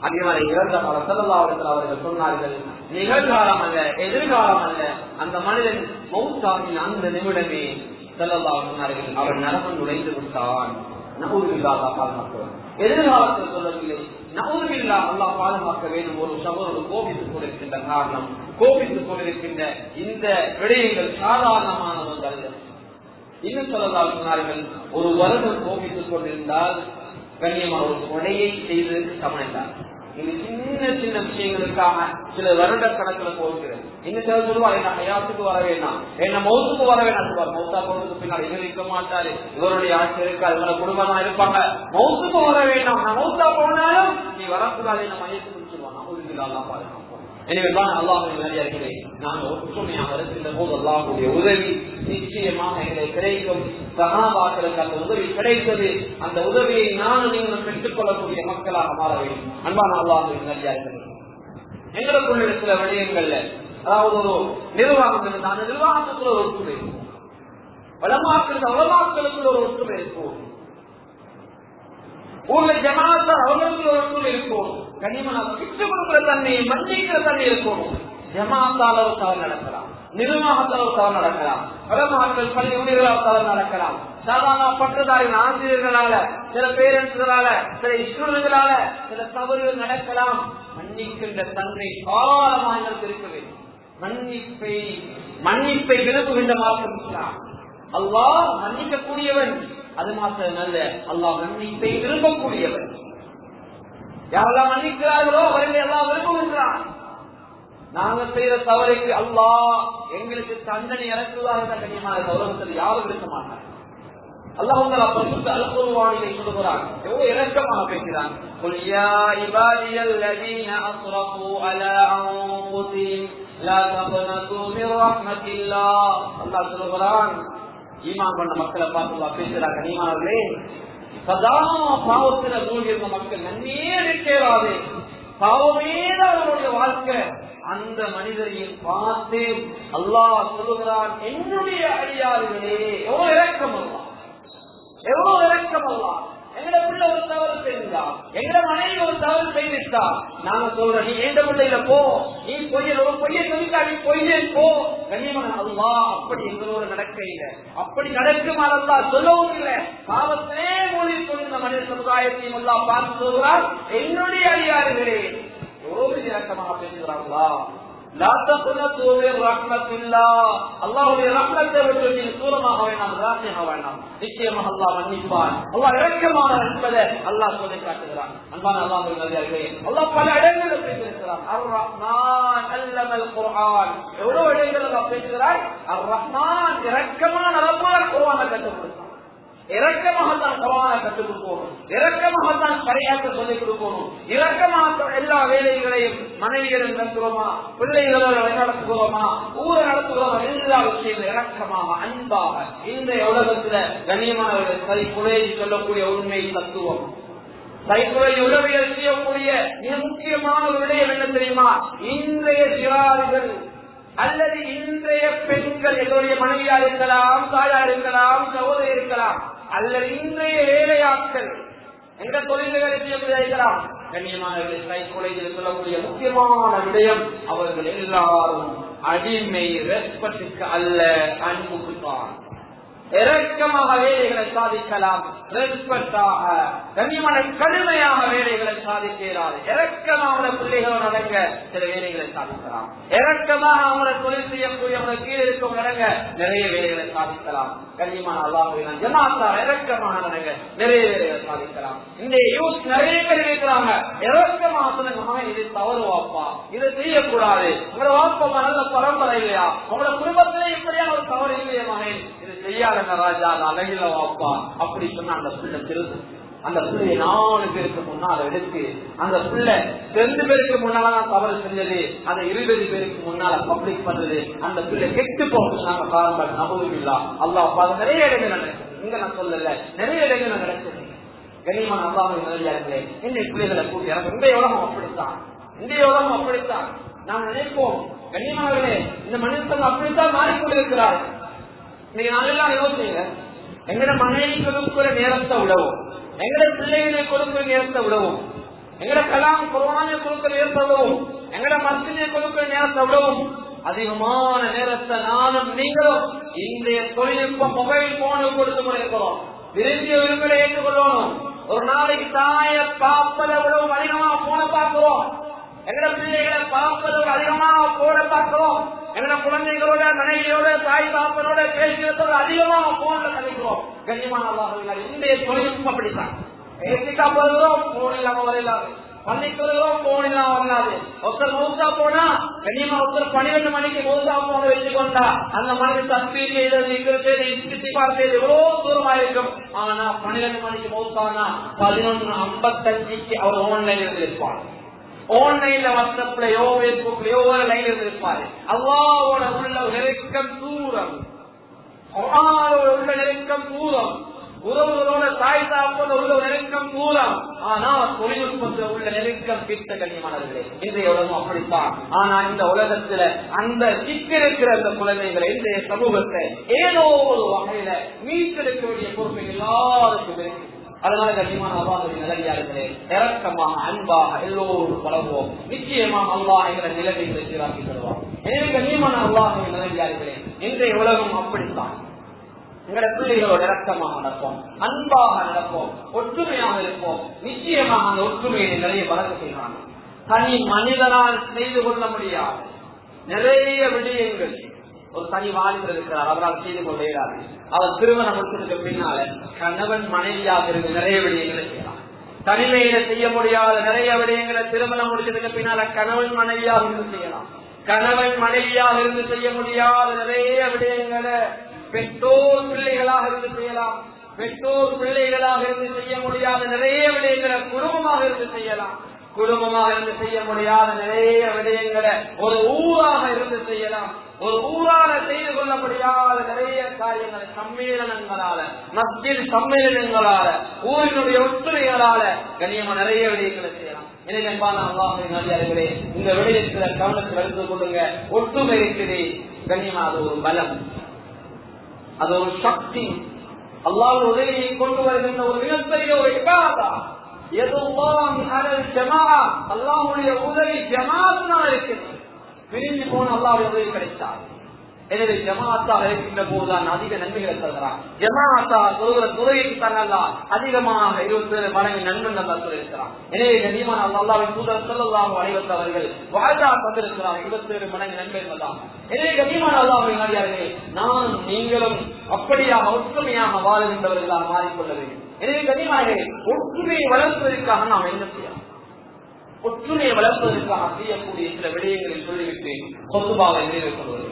அதிகமாக இறந்த பல அவர்கள் சொன்னார்கள் நிகழ்காலம் அல்ல எதிர்காலம் அல்ல. அந்த மனிதன் மௌத்தாகின் அந்த நிமிடமே செல்லல்லா சொன்னார்கள் அவர் நரகம் நுழைந்து விட்டான். நகூருவில்லாத பாதுகாக்க எதிர்காலத்தில் சொல்லவில்லை. நகூருவில்லா அல்லா பாதுகாக்க வேண்டும். ஒரு சகோதரர் கோபித்துக் கொண்டிருக்கின்ற காரணம் கோபித்துக் கொண்டிருக்கின்ற இந்த விடயங்கள் சாதாரணமானவர்கள் அல்ல. இன்னும் சொல்லலாம் சொன்னார்கள் ஒரு வருடம் கோபித்துக் கொண்டிருந்தால் கண்ணியமான ஒரு கொலையை செய்து சமணித்தார் இது சின்ன சின்ன விஷயங்களுக்காக சில வருட கணக்குல போகிறது இன்னும் சில சொல்லுவார் என்ன ஹயாத்துக்கு வர வேண்டாம். என்ன மௌத்துக்கு வர வேண்டாம் சொல்லுவார் மௌத்தா போறதுக்கு பின்னால் இவர் இருக்க மாட்டாரு. இவருடைய ஆட்சி இருக்காது இவரோட குடும்பம் தான் இருப்பாங்க. மௌத்துக்கு வர வேண்டாம். நான் மௌத்தா போனாலும் நீ வரக்கூடாது. என்ன மையத்துக்கு சொல்லுவான் பாருங்க. எனவே தான் அல்லாஹின் நிறைய நாங்கள் ஒற்றுமையாக இருக்கின்ற போது அல்லாஹுடைய உதவி நிச்சயமாக எங்களுக்கு கிடைக்கும் சகாபாக்களுக்கு அந்த உதவி கிடைத்தது அந்த உதவியை நானும் நீங்களும் பெற்றுக் கொள்ளக்கூடிய மக்களாக மாற வேண்டும் அன்பான அல்லாஹின் நிறைய எங்களுக்குள்ள சில விடயங்கள்ல அதாவது ஒரு நிர்வாகம் இருந்தா அந்த நிர்வாகத்துக்குள்ள ஒரு ஒற்றுமை வளமாக்களுக்கு அவலமாக்களுக்குள்ள ஒரு ஒற்றுமை இருக்கும் ஊர்ல ஜமாத்தார் அவர்களுக்கு ஒரு ஒற்றுமை இருக்கும் கனிமனா விட்டு கொடுக்கிற தன்மை மன்னிக்கிற தன்மை இருக்கும் ஜமாத்தால் ஒரு தவறு நடக்கலாம். நிர்வாகத்தால் ஒரு தவறு நடக்கலாம். வளமாக்கள் பள்ளி ஊழியர்களால் தவறு நடக்கலாம். சாதாரண பட்டதாரின் ஆசிரியர்களால சில பேரண்ட்ஸால சில இஸ்ரூர்களால சில தவறுகள் நடக்கலாம். மன்னிக்கின்ற தன்மை காலமாக இருக்க வேண்டும். மன்னிப்பை மன்னிப்பை விரும்புகின்ற மாற்றம் இஸ்லாம். அல்லாஹ் மன்னிக்கக்கூடியவன். அது மாத்திரம் அல்ல அல்லாஹ் மன்னிப்பை விரும்பக்கூடியவன். யாரெல்லாம் மன்னிக்கிறார்களோ அவர்களை எல்லாம் விரும்புகின்றான் நாங்க செய்த தவறுக்கு அல்லாஹ் எங்களுக்கு தண்டனை இறக்குவதாக கண்ணியமான உலகத்தில் யாரும் இருக்க மாட்டாங்க அல்லாஹ் உங்களை பரிசுத்த அல்குருவானிலை சொல்லுகிறான் எவ்வளவு இறக்கமாக பேசுகிறான் قل يا عبادي الذين اسرفوا على انفسهم لا تقنطوا من رحمة الله அல்லாஹ் சொல்லுகிறான் ஈமான் பண்ண மக்களை பார்த்து பேசுறாங்க நீமானவர்களே சதா பாவத்துல மூழ்கிருந்த மக்கள் நன்னே நிற்கிறாது. பாவமேதான் அவருடைய வாழ்க்கை. அந்த மனிதரையும் பார்த்து அல்லாஹ் சொல்லுகிறான் என்னுடைய அடியார்களே எவ்வளவு இறக்கம் அல்லா எவ்வளவு இறக்கம் அல்லா எங்கட ஒரு தவறு செய்தா எங்கட மனைவி ஒரு தவறு செய்துட்டா. நாங்க சொல்றோம் நீ எந்த பிள்ளையில போ. நீ பொய்யல் ஒரு பொய்ய சொல்லிட்டா நீ பொய்யே போ. கண்ணியமான அல்லா அப்படி எங்களோட நடக்க இல்லை. அப்படி நடக்குமா அல்லா சொல்லவும் இல்லை. பாவத்திலே மொழி கொண்ட மனித சமுதாயத்தையும் அல்லா பார்த்து சொல்கிறார் என்னுடைய அடியாறுகளே எவ்வளவு இறக்கமாக பேசுகிறாங்களா அல்லாவுடைய ரத்னத்தை விட்டு நீ தூரமாக வேண்டாம் ராசியாக வேண்டாம் நிச்சயமாக அல்லா மன்னிப்பான் அல்லா இறக்கமான என்பதை அல்லாஹ் சொல்லி காட்டுகிறான் அன்பான அல்லாஹ் நதியார்களே அல்லாஹ் பல இடங்களில் பேசியிருக்கிறான் அர் ரஹ்மான் அல்லமல் குர்ஆன் எவ்வளவு இடங்கள் பேசுகிறார் அர் ரஹ்மான் இறக்கமான ரப்பான குர்ஆனை கற்றுக் கொடுத்தான் இரக்கமாகத்தான் குரானை கற்றுக் கொடுக்கணும் இரக்கமாகத்தான் கரையாக்க சொல்லிக் கொடுக்கணும் இரக்கமாக எல்லா வேலைகளையும் மனைவிகளை நடத்துகிறோமா பிள்ளைகளோட நடத்துகிறோமா ஊரை நடத்துகிறோமா எல்லா விஷயங்களும் இரக்கமாக அன்பாக இன்றைய உலகத்துல கண்ணியமானவர்கள் சரி குறையை சொல்லக்கூடிய உண்மை தத்துவம். சைக்குறை உளவியல் செய்யக்கூடிய மிக முக்கியமான ஒரு விடயம் என்ன தெரியுமா? இன்றைய சிறார்கள் அல்லது இன்றைய பெண்கள் எங்களுடைய மனைவியா இருக்கலாம் தாயா இருக்கலாம் சகோதரி இருக்கலாம் அல்லது இன்றைய வேலையாட்கள் எந்த தொழில்களுக்கு செய்யலாம் கண்ணியமானவர்களை சைக்கொலையில் சொல்லக்கூடிய முக்கியமான விடயம் அவர்கள் எல்லாரும் அடிமை ரெஸ்பெக்டுக்கு அல்ல அன்புக்குத்தான். இறக்கமாக வேலைகளை சாதிக்கலாம். ரெஸ்பெக்டாக கனிமனை கடுமையாக வேலைகளை சாதிக்க இயலாது இறக்கமாக பிள்ளைகளோட நடங்க சில வேலைகளை சாதிக்கலாம். இறக்கமாக அவங்களை தொழில் செய்யக்கூடியவங்க கீழே இருக்கவங்க நடங்க நிறைய வேலைகளை சாதிக்கலாம். கண்ணியமான அல்லாஹ் ஜமாத்தார் இறக்கமாக நடங்க நிறைய வேலைகளை சாதிக்கலாம். இந்த யூஸ் நிறைய பேர் இருக்கிறாங்க இறக்கமாக சொல்லுங்க இது தவறு வாப்பா. இதை செய்யக்கூடாது. உங்களோட வாப்பா நல்ல பரம்பரை இல்லையா? உங்களோட குடும்பத்திலே இப்படியான ஒரு தவறு இல்லையா மகன். செய்யாதங்க ராஜா அது அழகில வாப்பா. அப்படி சொன்னா அந்த பிள்ளை திருது அந்த பிள்ளையை நாலு பேருக்கு முன்னால எடுத்து அந்த பிள்ளை ரெண்டு பேருக்கு முன்னாலதான் தவறு செஞ்சது. அந்த இருபது பேருக்கு முன்னால பப்ளிக் பண்றது அந்த பிள்ளை கெட்டு போகுது நாங்க பாருங்கள் இல்லா. அல்லா பார்த்து நிறைய இடங்கள் நடக்கும் இங்க நான் சொல்லல. நிறைய இடங்கள் நடக்குது. கனிமான் அல்லாஹ் நிறையார்களே இன்னைக்கு பிள்ளைகளை கூட்டி எனக்கு இந்த உலகம் அப்படித்தான். இந்த உலகம் அப்படித்தான். நாம் நினைப்போம் கண்ணியமானவர்களே இந்த மனிதர்கள் அப்படித்தான் மாறிக்கொண்டிருக்கிறார்கள். நீங்க நல்லா யோசிங்க. எங்கட மனைவி கொடுக்கிற நேரத்தை விடவும் எங்கட பிள்ளைகளை கொடுக்கிற நேரத்தை விடவும் எங்கட கலாம் குரானை கொடுக்கிற நேரத்தை விடவும் எங்கட மசினை கொடுக்கிற நேரத்தை விடவும் அதிகமான நேரத்தை நானும் நீங்களும் இன்றைய தொழில்நுட்ப மொபைல் போனை கொடுத்து கொண்டிருக்கிறோம். விரும்பிய விரும்பலை ஏற்றுக்கொள்ளணும். ஒரு நாளைக்கு தாய பார்ப்பதை விடவும் அதிகமா போன பார்க்கிறோம். எங்கட பிள்ளைகளை பார்ப்பதோடு அதிகமா போட பார்க்கிறோம். எங்கட குழந்தைகளோட மனைவியோட தாய் பாப்பனோட பேசுகிறதோட அதிகமா போன்ல கணிக்கிறோம் கண்ணியமான இன்றைய தொழில்நுட்பம் அப்படித்தான். ஏசிக்கா போகிறோம் போன் இல்லாம வரலாது பள்ளிக்கு வருகிறோம் போன் இல்லாம வரலாது. ஒருத்தர் மௌசா போனா கண்ணியமா ஒருத்தர் பன்னிரெண்டு மணிக்கு மௌசா போன வச்சுக்கொண்டா அந்த மணிக்கு தஸ்பீர் செய்தது இருக்கிறது இஸ்தித்தி பார்த்தது எவ்வளவு தூரமா இருக்கும் ஆனா பன்னிரெண்டு மணிக்கு மௌசானா பதினொன்று ஐம்பத்தஞ்சுக்கு அவர் ஓன்லைன் இருப்பார் ஆன்லைன்ல வாட்ஸ்அப்லயோ பேஸ்புக்லயோ ஒரு லைன் இருப்பாரு அல்லாவோட உள்ள நெருக்கம் தூரம். உள்ள நெருக்கம் தூரம். உறவுகளோட தாய் தாப்போட உள்ள நெருக்கம் தூரம். ஆனா தொழில்நுட்பத்தில் உள்ள நெருக்கம் கிட்ட கண்ணியமானவர்களே இன்றைய உலகம் அப்படித்தான். ஆனா இந்த உலகத்துல அந்த சிக்கிருக்கிற அந்த குழந்தைகளை இன்றைய சமூகத்தை ஏதோ ஒரு வகையில மீட்டெடுக்க வேண்டிய பொறுப்பு எல்லாருக்கும் இருக்கு அதனால கண்ணியமான அல்லாஹுடைய நிலையாளர்களே இறக்கமாக அன்பாக எல்லோரும் பழகுவோம் நிச்சயமாக அல்லாஹ் எங்களை நிலைமைகளை சீராக்கி தருவார் எனவே கண்ணியமான அல்லாஹுடைய நிலையாளர்களே இன்றைய உலகம் அப்படித்தான். எங்களை பிள்ளைகளோட இறக்கமாக நடப்போம் அன்பாக நடப்போம் ஒற்றுமையாக இருப்போம். நிச்சயமாக அந்த ஒற்றுமையை நிறைய வளர்க்க செய்கிறாங்க தனி மனிதனால் செய்து கொள்ள முடியாது. நிறைய விடயங்கள் ஒரு தனி வாலிபர் இருக்கிறார். அவரால் செய்து கொண்டே அவர் திருமணம் முடிச்சதுக்கு பின்னால கணவன் மனைவியாக இருந்து நிறைய விடயங்களை செய்யலாம் தனிமையில செய்ய முடியாத நிறைய விடயங்களை திருமணம் முடிச்சதுக்கு பின்னால கணவன் மனைவியாக இருந்து செய்யலாம். கணவன் மனைவியாக இருந்து செய்ய முடியாத நிறைய விடயங்களை பெற்றோர் பிள்ளைகளாக இருந்து செய்யலாம். பெற்றோர் பிள்ளைகளாக இருந்து செய்ய முடியாத நிறைய விடயங்களை குடும்பமாக இருந்து செய்யலாம். குடும்பமாக இருந்து செய்ய முடியாத நிறைய விடயங்களை ஒரு ஊராக இருந்து செய்யலாம். ஒரு ஊரால செய்து கொள்ள முடியாத நிறைய காரியங்களை சம்மேளனங்களால மஸ்ஜித் சம்மேளனங்களால ஊரினுடைய ஒற்றுமைகளால கண்ணியமா நிறைய விடயங்களை செய்யலாம். எனவே இந்த விடயத்துல கவனத்தில் எடுத்துக் கொள்ளுங்க. ஒற்றுமை இருக்குது. கண்ணியமா அது ஒரு பலம். அது ஒரு சக்தி. அல்லாஹ் உதவியை கொண்டு வருகின்ற ஒரு மிகப்பெரிய ஒரு இபாதா. அல்லாவுடைய உதவி ஜமாத்தான் இருக்குது. பிரிஞ்சு போன அல்லாவுடைய உதவி கிடைத்தார். எனவே ஜமாத்தாக இருக்கின்ற போதுதான் அதிக நன்மைகளை தருகிறார். ஜமாத்தா சொல்கிற துறைக்கு தன்னல்லா அதிகமாக இருபத்தி ஏழு மடங்கு நன்மை நல்லா சொல்லியிருக்கிறார் எனவே கண்ணியமான அல்லாவின் தூதர் சொல்லலாம் அனைவத்தவர்கள் வாழ்ந்தா தந்திருக்கிறார். இருபத்தி ஏழு மடங்கு நன்மை தான் எனவே கண்ணியமான அல்லாவின் நாடியார்களே நான் நீங்களும் அப்படியாக ஒற்றுமையாக வாழுகின்றவர்களாக மாறிக்கொள்ள வேண்டும். எனவே கண்ணியமானே ஒற்றுமையை வளர்ப்பதற்காக நாம் என்ன செய்யலாம்? ஒற்றுமையை வளர்ப்பதற்காக செய்யக்கூடிய சில விடயங்களை சொல்லிவிட்டு சொத்துபாவை நிறைவேற்றுவது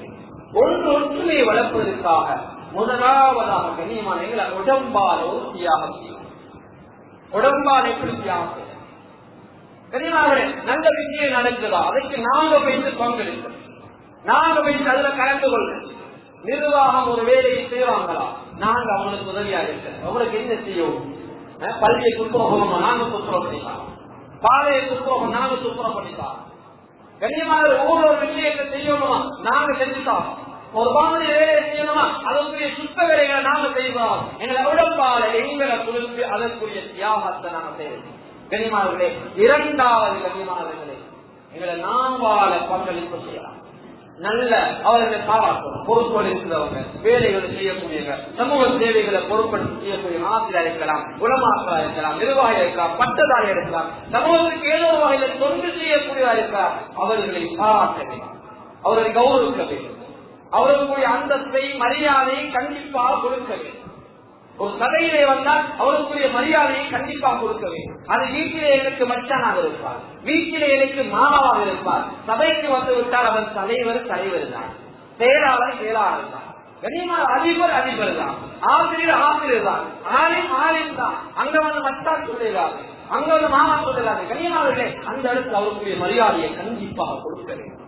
ஒன்று ஒற்றுமையை வளர்ப்பதற்காக முதலாவதாக கண்ணியமான எங்களை உடம்பால ஒரு தியாகம் செய்யும். உடம்பால் எப்படி தியாகம் செய்யும் நல்ல விஷயம் நடந்ததா? அதற்கு நாங்க போயிட்டு பங்களிப்போம் நாங்க போயிட்டு அதுல கலந்து கொள்ள நிர்வாகம் ஒரு வேலையை செய்வாங்களா? நாங்க அவங்களுக்கு உதவியா இருக்கோம் அவங்களுக்கு என்ன செய்யும் பள்ளியை துப்புரமா நாங்க குற்றம் செய்யலாம் பாதையை துப்புரமா நாங்க துப்புரம் பண்ணிக்கலாம் கண்ணியமான ஒவ்வொரு ஒரு விஷயத்தை செய்யணுமா? நாங்க செஞ்சுட்டோம். ஒரு பாவனை வேலையை செய்யணுமா? அதற்குரிய சுத்த வேலைகளை நாங்க செய்வோம் எங்களை உடம்பால எங்களை குறித்து அதற்குரிய தியாகத்தை நாங்க செய்வோம் கண்ணியமானவர்களே இரண்டாவது கண்ணியமானவர்களே எங்களை நாம் வாழ பங்களிப்பு செய்யலாம். நல்ல அவர்களை பாராட்டும் பொறுப்போடு இருக்கிறவங்க வேலைகளை செய்யக்கூடியவங்க சமூக சேவைகளை பொறுப்படுத்தி செய்யக்கூடிய ஆசிரியர் இருக்கலாம் உலமாக்கா இருக்கலாம் நிர்வாகி இருக்கலாம் பட்டதாரி இருக்கலாம் சமூகத்துக்கு ஏதோ வகையில தொண்டு செய்யக்கூடியவா இருக்கலாம். அவர்களை பாராட்ட வேண்டும். அவர்களை கௌரவிக்க வேண்டும். அவர்களுடைய அந்தத்தை மரியாதையை கண்டிப்பாக கொடுக்க வேண்டும். ஒரு சபையிலே வந்தால் அவருக்குரிய மரியாதையை கண்டிப்பாக கொடுக்க வேண்டும். அது வீட்டிலே எனக்கு மச்சானாக இருப்பார். வீட்டிலே எனக்கு மாமாவாக இருப்பார். சபைக்கு வந்து விட்டால் அவர் தலைவர் தலைவர் தான். செயலாளர் செயலாளர் தான். கனிமார் அதிபர் அதிபர் தான். ஆசிரியர் ஆசிரியர் தான். ஆலிம் ஆலிம் தான். அங்க வந்து மத்தா சொல்லுகிறார். அங்க வந்து மாமா சொல்லுகிறாரு. கனிமாவர்களே அந்த இடத்துல அவருக்குரிய மரியாதையை கண்டிப்பாக கொடுக்க வேண்டும்.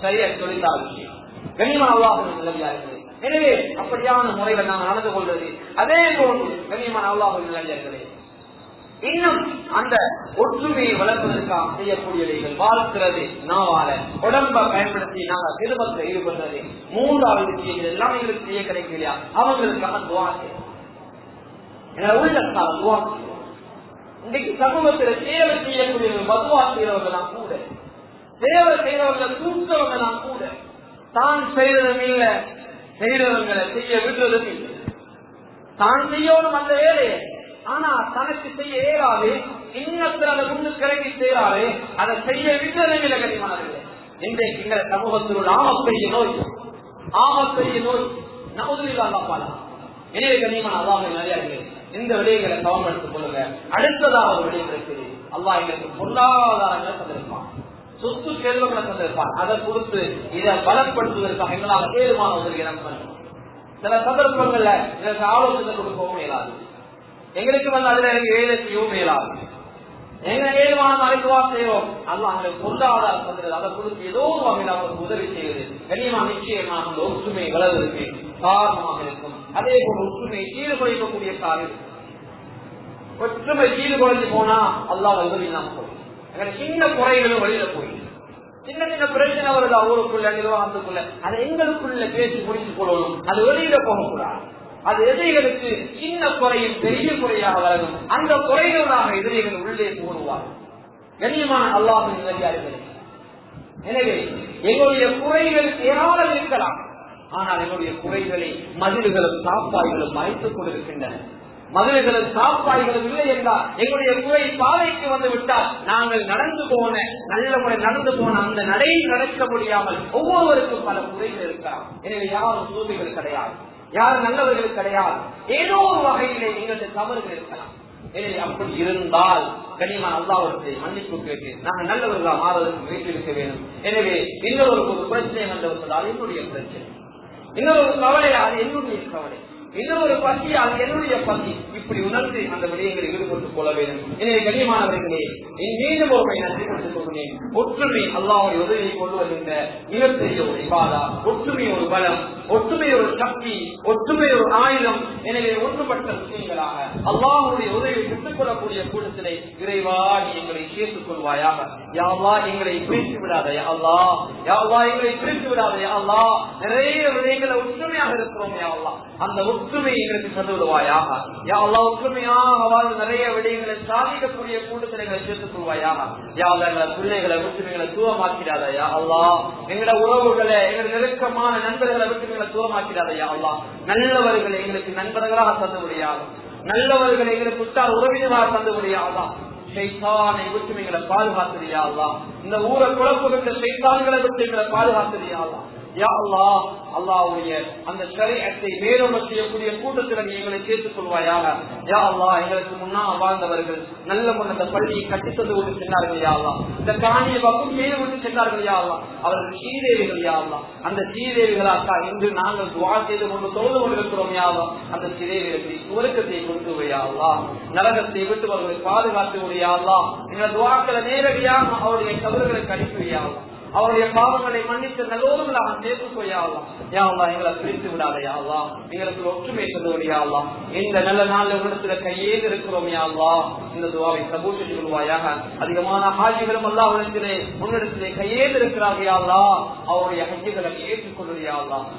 சரியா சொல்லித்தார் விஷயம் கனிமா அல்லாஹும் நிலையார்களே எனவே அப்படியான முறையில் நாங்கள் நடந்து கொள்வது அதே போன்று கண்ணியமான அல்லாஹும் நிலையார்களே இன்னும் அந்த ஒற்றுமையை வளர்ப்பதற்காக செய்யக்கூடியவைகள் வாழ்க்கிறது நாவால. உடம்ப பயன்படுத்தி நாங்கள் திருமணத்தில் ஈடுபடுறது. மூன்றாவது விஷயங்கள் எல்லாம் எங்களுக்கு செய்ய கிடைக்கலையா அவங்களுக்காக துவா என உள்ளத்தால் துவா இன்றைக்கு சமூகத்தில் சேவை செய்யக்கூடியவர்கள் பதுவா செய்யறவர்கள் தான் கூட சேவை செய்யறவர்கள் தூக்கவங்க தான் கூட தான் செய்யறதும் இல்லை செய்யறவங்களை செய்ய விடுவதும் இல்லை தான் செய்யணும் அந்த வேலையை ஆனா தனக்கு செய்ய ஏறாது இன்னத்தில் அதை முன்னு கிறங்கி செய்யறாரு அதை செய்ய விட்டதும் கனிமானது இன்றைக்கு எங்க சமூகத்தில் உள்ள ஆமப்பெரிய நோய் ஆமப்பெரிய நோய் நவுதில்லாப்பாலா எனவே கனிமான அல்லாஹ் நிறைய இந்த விடயங்களை கவனம் எடுத்துக் கொள்ளுங்க. அடுத்ததாக ஒரு விடயம் இருக்குது. அல்லாஹ் எங்களுக்கு பொருளாதாரங்களை தந்திருப்பான். சொத்து செல்வங்களை தந்திருப்பான் அதை கொடுத்து இதை பலப்படுத்துவதற்காக எங்களால் ஏதுமான உதவி எனக்கு சில சந்தர்ப்பங்கள்ல இதற்கு ஆலோசனை கொடுக்கவும் இயலாது. எங்களுக்கு வந்து அதுல எனக்கு வேலை இயலாது. எங்க ஏழுமான அழைப்புவா செய்வோம்? அல்ல அவங்களுக்கு பொருளாதாரம் தந்தது அதை கொடுத்து ஏதோ ஒரு வகையில் அவங்களுக்கு உதவி செய்வது. கனிமா நிச்சயமாக அந்த ஒற்றுமை வளர்வதற்கு காரணமாக இருக்கும். அதே போல ஒற்றுமையை சீர்குலைக்கக்கூடிய காரியம். ஒற்றுமை சீர்குலைஞ்சு போனா அல்லாஹ் உதவி நாம் போகும். சின்ன குறைகளும் வெளியில போய் சின்ன சின்ன பிரச்சனை வருது அவருக்குள்ள நிர்வாகத்துக்குள்ள. அதை எங்களுக்குள்ள பேசி முடித்துக் கொள்ளணும். அது வெளியில போகக்கூடாது. அது எதிரிகளுக்கு சின்ன குறையும் பெரிய குறையாக வரணும் அந்த குறைகளாக எதிரிகள் உள்ளே போடுவார் கண்ணியமான அல்லாஹின் நிலையாளர்களே எனவே எங்களுடைய குறைகள் ஏராளம் இருக்கலாம். ஆனால் எங்களுடைய குறைகளை மதில்களும் சாப்பாடுகளும் மறைத்துக் கொண்டிருக்கின்றன. மதுரைகளும் சாப்பாடுகளும் இல்லை என்றால் எங்களுடைய குறை பாதைக்கு வந்து விட்டால் நாங்கள் நடந்து போன நல்ல முறை நடந்து போன அந்த நடையில் நடக்க முடியாமல் ஒவ்வொருவருக்கும் பல குறைகள் இருக்கலாம். எனவே யாரும் சூழ்நிலைகள் கிடையாது. யாரும் நல்லவர்கள் கிடையாது. ஏதோ ஒரு வகையிலே எங்களுடைய தவறுகள் இருக்கலாம். எனவே அப்படி இருந்தால் கனிமா அல்லாவிடத்தை மன்னிப்பு கேட்டு நாங்கள் நல்லவர்களா மாறுவதற்கு முயற்சிக்க வேண்டும். எனவே இன்னொரு ஒரு பிரச்சனை வந்து என்னுடைய பிரச்சனை. இன்னொரு கவலை அது என்னுடைய கவலை. இன்னொரு பசி அது என்னுடைய பசி. இப்படி உணர்ந்து அந்த விடயங்களை ஈடுபட்டுக் கொள்ள வேண்டும். எனவே கண்ணியமானவர்களே மீண்டும் ஒருமை நன்றி கொடுத்துக் கொள்கிறேன். ஒற்றுமை அல்லாவுடைய உதவியை கொண்டு வருகின்ற மிகப்பெரிய ஒரு இபாதா ஒற்றுமை ஒரு பலம் ஒற்றுமை ஒரு சக்தி ஒற்றுமை ஒரு ஆயுதம். எனவே ஒன்றுபட்ட விஷயங்களாக அல்லாஹுடைய உதவியை பெற்றுக் கொள்ளக்கூடிய கூட்டத்திலே இறைவா நீ எங்களை சேர்த்துக் கொள்வாயாக. யாவா எங்களை பிரித்து விடாதே அல்லா யாவா எங்களை பிரித்து விடாதே அல்லா நிறைய விடயங்களை ஒற்றுமையாக இருக்கிறோம் யாவா அந்த ஒற்றுமை எங்களுக்கு தந்து விடுவாயாக அல்லா ஒற்றுமையாக வாழ்ந்து நிறைய விடயங்களை சாதிக்கக்கூடிய கூட்டத்தில் எங்களை சேர்த்துக் கொள்வாயாக. யாவா எங்களை பிள்ளைகளை ஒற்றுமைகளை தூரமாக்கிறாதையா அல்லா எங்களோட உறவுகளை எங்களோட நெருக்கமான நண்பர்களை விட்டு எங்களை தூரமாக்கிறாதையா அல்லா நல்லவர்களை எங்களுக்கு நண்பர்களாக தந்து முடியாது நல்லவர்களை எங்களுக்கு உத்தார் உறவினராக தந்து முடியாதா சைத்தானை விட்டு எங்களை பாதுகாத்துறியா இந்த ஊரை குழப்புகின்ற சைத்தான்களை விட்டு எங்களை பாதுகாத்துறியா யா அல்லா அல்லாவுடைய அந்த சரியத்தை வேறொன்று செய்யக்கூடிய கூட்டத்தில் நீ எங்களை சேர்த்துக் கொள்வாயாக யா அல்லா எங்களுக்கு முன்னால் வாழ்ந்தவர்கள் நல்ல முன் அந்த பள்ளியை கட்டித்தந்து விட்டு சென்றார்கள் யா அல்லா இந்த காணிய பக்கம் மேலும் விட்டு சென்றார்கள் யா அல்லா அவர்கள் ஸ்ரீதேவிகள் யா அல்லா அந்த ஸ்ரீதேவிகளாக்கா இன்று நாங்கள் துவா செய்து கொண்டு தொழுது கொண்டிருக்கிறோம் யா அல்லா அந்த ஸ்ரீதேவிகளுக்கு சுவர்க்கத்தை கொண்டு வையா அல்லா நரகத்தை விட்டு அவர்களை பாதுகாத்து விடையா அல்லா எங்கள் துவாக்களை நேரடியாக அவருடைய கவர்களை அனுப்பி வையா அல்லா அவருடைய பாவங்களை மன்னித்து நல்லோர்களாக சேர்த்து கொய்யாவலாம் யாவா எங்களை பிரித்து விடாதயாவா எங்களுக்கு ஒற்றுமை தந்தோடு யாவா இந்த நல்ல நாள்ல உடத்துல கையேது இருக்கிறோம் யாவா இந்த துவாவை கபூல் செஞ்சு கொள்வாயாக அதிகமான ஹாஜிகளும் அல்லா உலகத்திலே முன்னிடத்திலே கையேது இருக்கிறாங்க யாவா அவருடைய ஹஜ்ஜிகளை ஏற்றுக்கொள்வது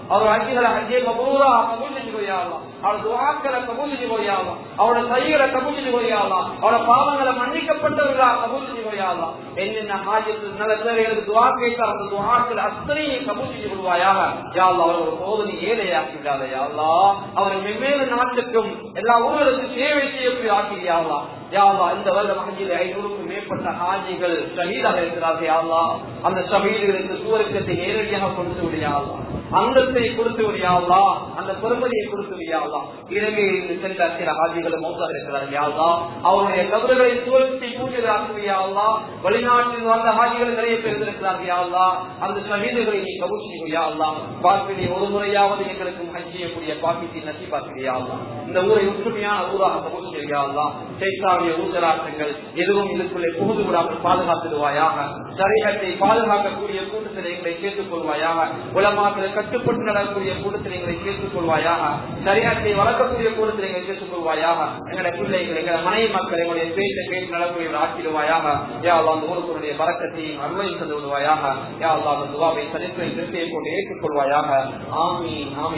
அவர் ஹஜ்ஜிகளை ஹஜ்ஜே மபூரா கபூல் செஞ்சு போயாவலாம் அவருடைய துவாக்களை கபூல் செஞ்சு போயாவலாம் அவருடைய கைகளை கபூல் செஞ்சு போயாவலாம் பாவங்களை மன்னிக்கப்பட்டவர்களா கபூல் செஞ்சு போயாவலாம் என்னென்ன ஹாஜி நல்ல துவாக்கு துவா அந்த துவாக்கள் அத்தனையும் கபூல் செய்து கொள்வாயாக. யாழ் அவர் ஒரு சோதனை ஏழையாக்கி விடாத யாழ்லா அவரை வெவ்வேறு நாட்டுக்கும் எல்லா ஊர்களுக்கும் சேவை செய்யக்கூடிய ஆக்கிரியாவா யாவா இந்த வருட ஹஜ்ஜில் ஐநூறுக்கும் மேற்பட்ட ஹாஜிகள் ஷஹீதாக இருக்கிறார்கள் யாவா அந்த ஷஹீதுகளுக்கு சூரக்கத்தை நேரடியாக கொண்டு விடையாவா அந்தத்தை கொடுத்து விடியாவா அந்த பெருமதியை கொடுத்து விடியாவா இலங்கையில் சென்ற சில ஹாஜிகளும் மௌசா இருக்கிறார் யாவா அவருடைய கபறுகளை தோல்வி பூஜையாக்குவியாவா வெளிநாட்டில் வந்த ஆதிகள் நிறைய பேர் இருக்கிறார்கள் யாவா அந்த சமீதுகளை நீ கபூர் செய்வியாவா பார்ப்பினை ஒரு முறையாவது எங்களுக்கு ஹஜ் செய்யக்கூடிய பாக்கியத்தை நசி பார்க்கிறியாவா இந்த ஊரை ஒற்றுமையான ஊராக கபூர் செய்வியாவா சேஷாவிய ஊசலாட்டங்கள் எதுவும் இதுக்குள்ளே புகுந்து விடாமல் பாதுகாத்துடுவாயாக சரீரத்தை பாதுகாக்கக்கூடிய கூட்டத்தில் எங்களை கேட்டுக் கொள்வாயாக உலமாக்களை கட்டுப்பட்டு நடக்கக்கூடிய கூட்டத்தில் எங்களை சேர்த்துக் கொள்வாயாக. சரீரத்தை வளர்க்கக்கூடிய கூட்டத்தில் எங்களை சேர்த்துக் கொள்வாயாக. எங்களை பிள்ளைகள் எங்களை மனைவி மக்கள் எங்களுடைய பேச்சை கேட்டு நடக்கூடிய ஆக்கிடுவாயாக யா அல்லா அந்த ஊருக்குடைய பறக்கத்தையும் அருமை தந்து விடுவாயாக யா அல்லா அந்த துவாவை சரித்திரை திருப்தியை கொண்டு ஏற்றுக்கொள்வாயாக. ஆமீன் ஆமீன்.